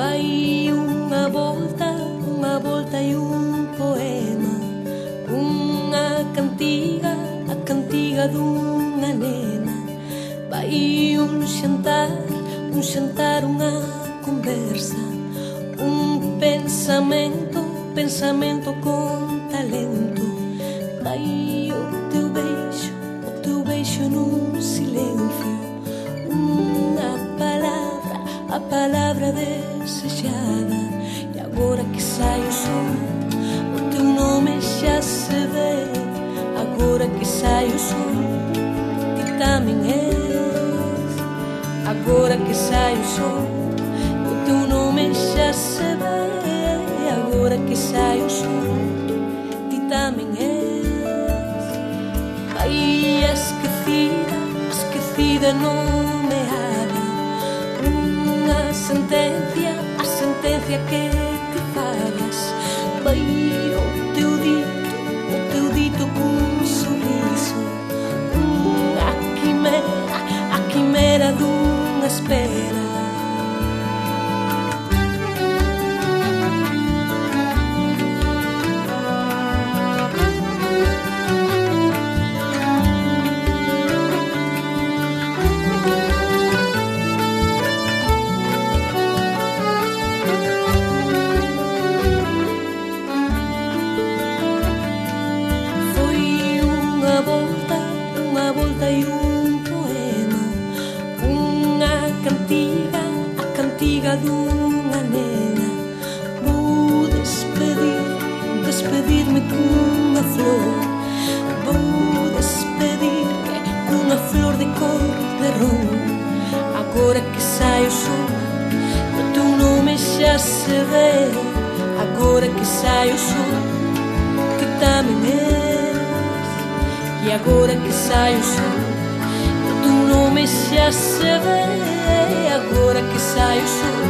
Vai unha volta, unha volta e un poema Unha cantiga, a cantiga dunha nena. Vai un xantar, un xantar, unha conversa Un pensamento, pensamento con talento. Vai desexada E agora que sai o sol O teu nome xa se ve. Agora que sai o sol Ti tamén és Agora que sai o sol O teu nome xa se ve. Agora que sai o sol Ti tamén és Aí esquecida Esquecida nomeada unha sentencia A sentencia que te fagas Vai o teu dito, o teu dito cun sorriso Unha quimera, a quimera dunha espera. Cantiga dunha nena. Vou despedir, despedirme cunha flor. Vou despedirme cunha flor de cor de ron Agora que sai o sol, o teu nome xa se ve Agora que sai o sol que tamén és E agora que sai o sol O teu nome xa se ve Agora que sai o sol